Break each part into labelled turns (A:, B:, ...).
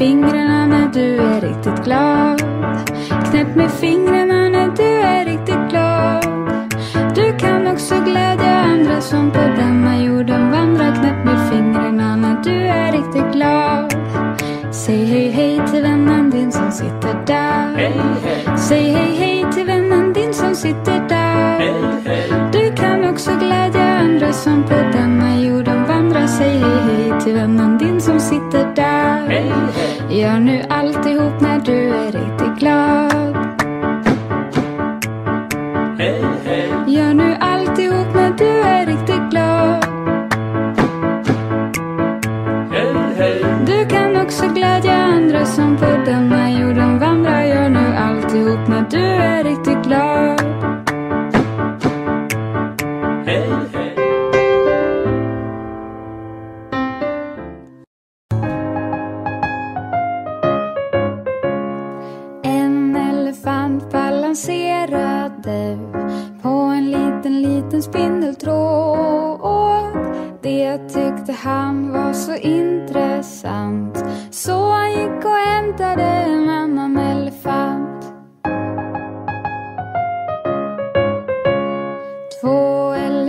A: Fingrarna när du är riktigt glad. Knäpp med fingrarna när du är riktigt glad. Du kan också glädja andra som på denna jorden vandrar. Knäpp med fingrarna när du är riktigt glad. Säg hej hej till vännen din som sitter där.
B: Hej, hej,
A: Säg hej hej till vännen din som sitter där.
B: hej.
A: Du kan också glädja andra som på denna jorden vandrar. Säg hej hej till vännen din som sitter där. Gör nu alltihop när du är riktigt glad.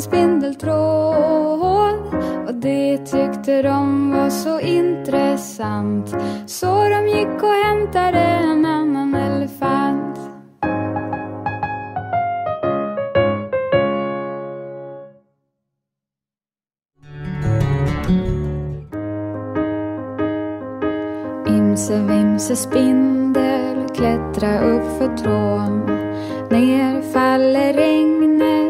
A: en spindeltråd. Och det tyckte de var så intressant så de gick och hämtade en annan elefant. Imse vimse spindel klättra upp för trån Ner faller regnet,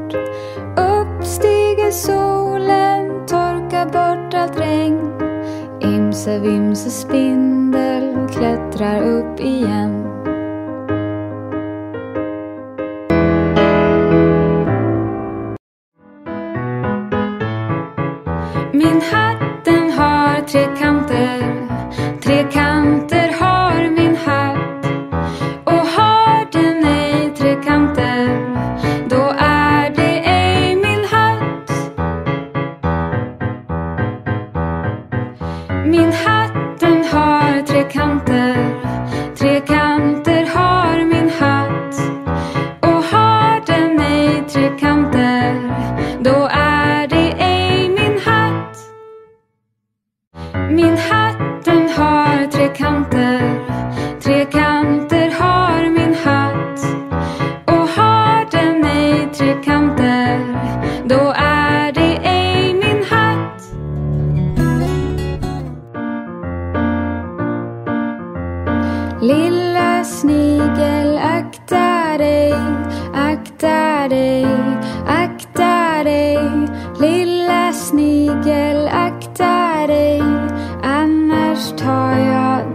A: Bort allt regn Imse vimse spindel klättrar upp igen.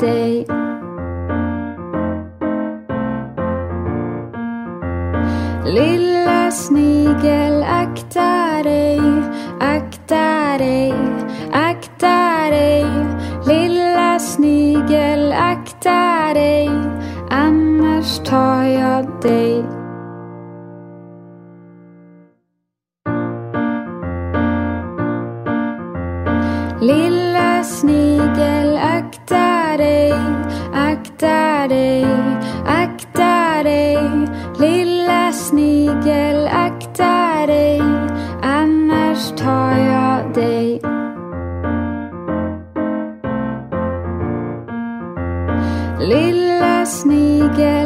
A: Dig. Lilla snigel, akta dig, annars tar jag dig. Lilla snigel,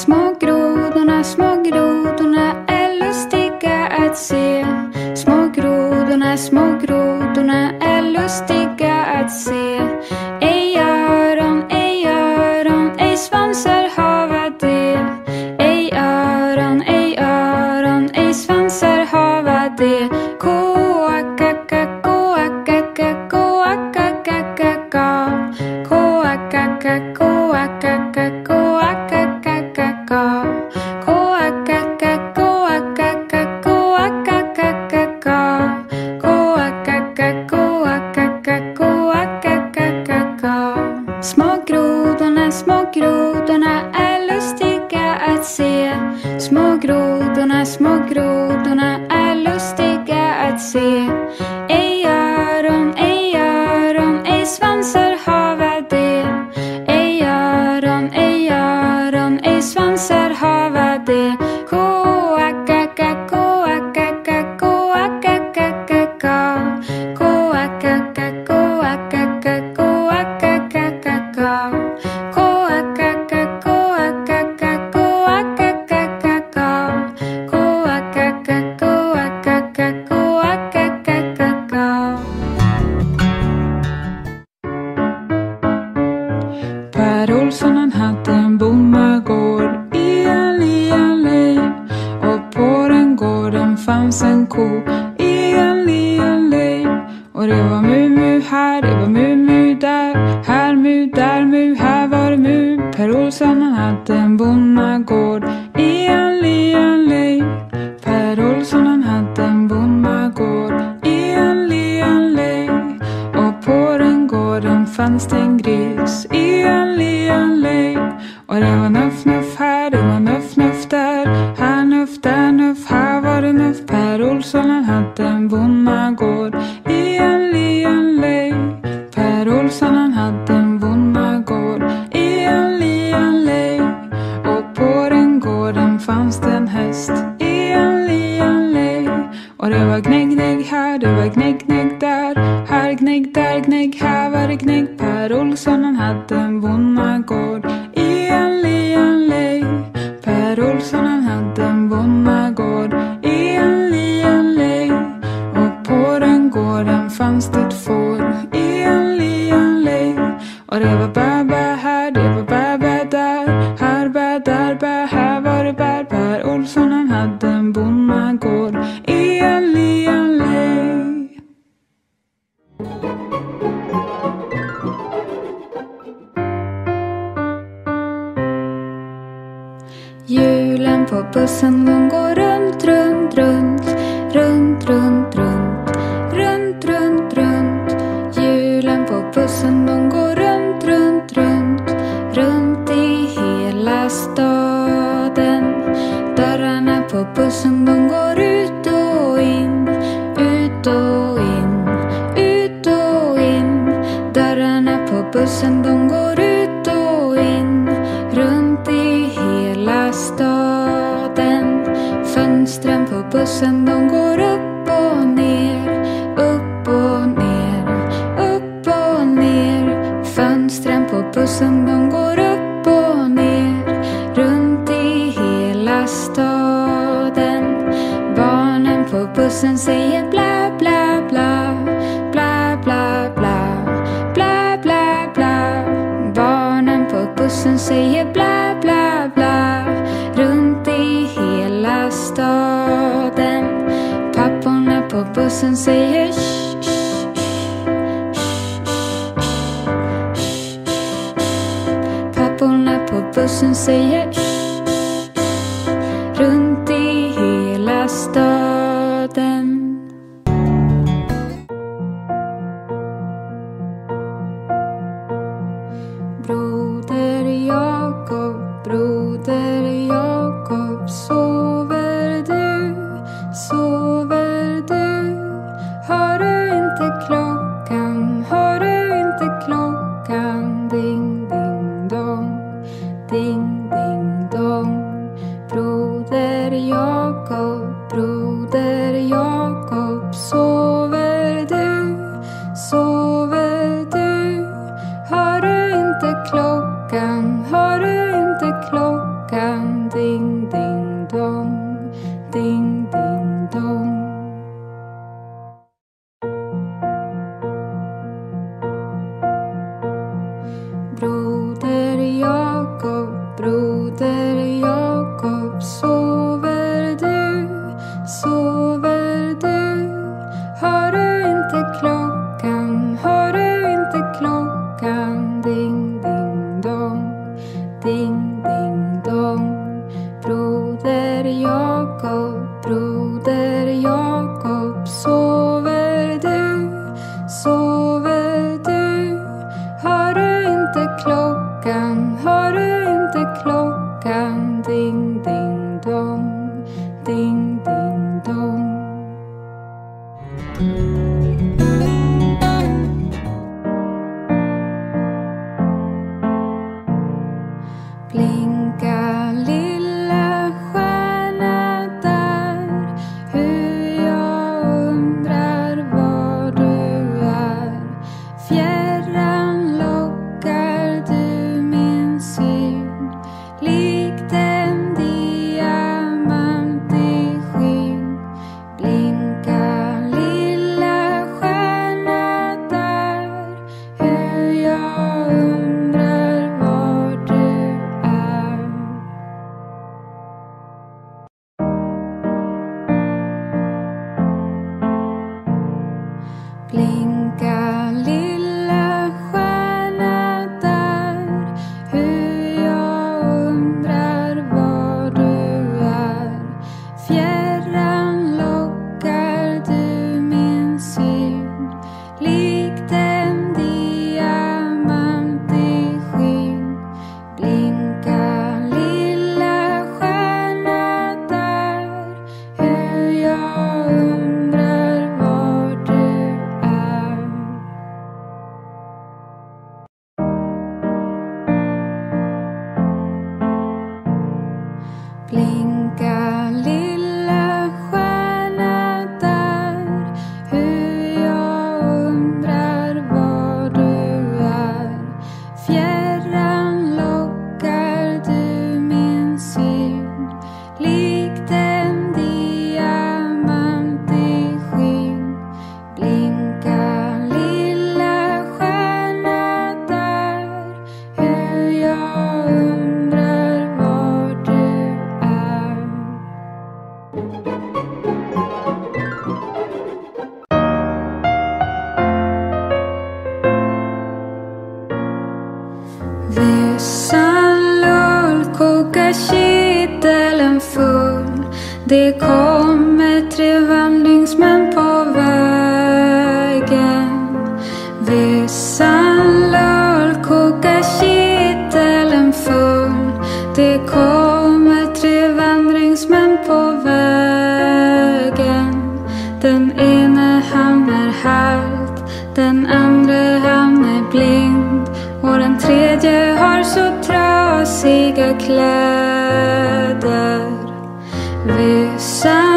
A: Små grodorna, små grodorna är lustiga att se. Små grodorna, små grodorna är lustiga att se. Ej öron, ej öron, ej svansar hava de. Ej öron, ej öron, ej svansar hava de. Koakaka, koakaka, koakaka, koakaka, koakaka, koakaka, koakaka.
C: Per Olsson han hade en bonnagård i en li, en. Per Olsson han
A: and say klockan, hör du inte klockan ding? Den ene han är halt, den andra han är blind och den tredje har så trasiga kläder. Vissa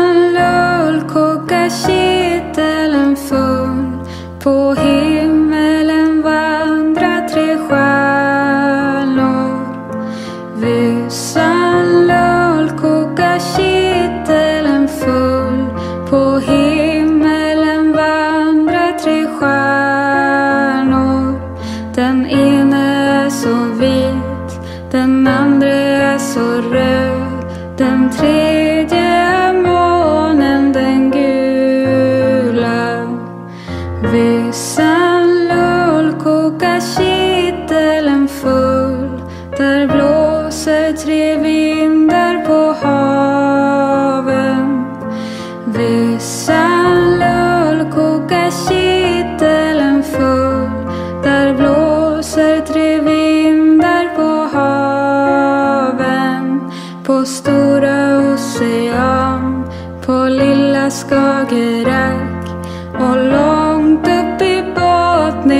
A: De tre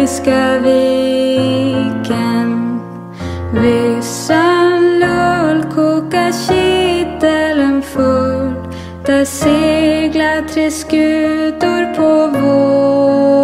A: Himmelska viken. Vissan lull koka kittelen full. Där seglar tre skutor på vår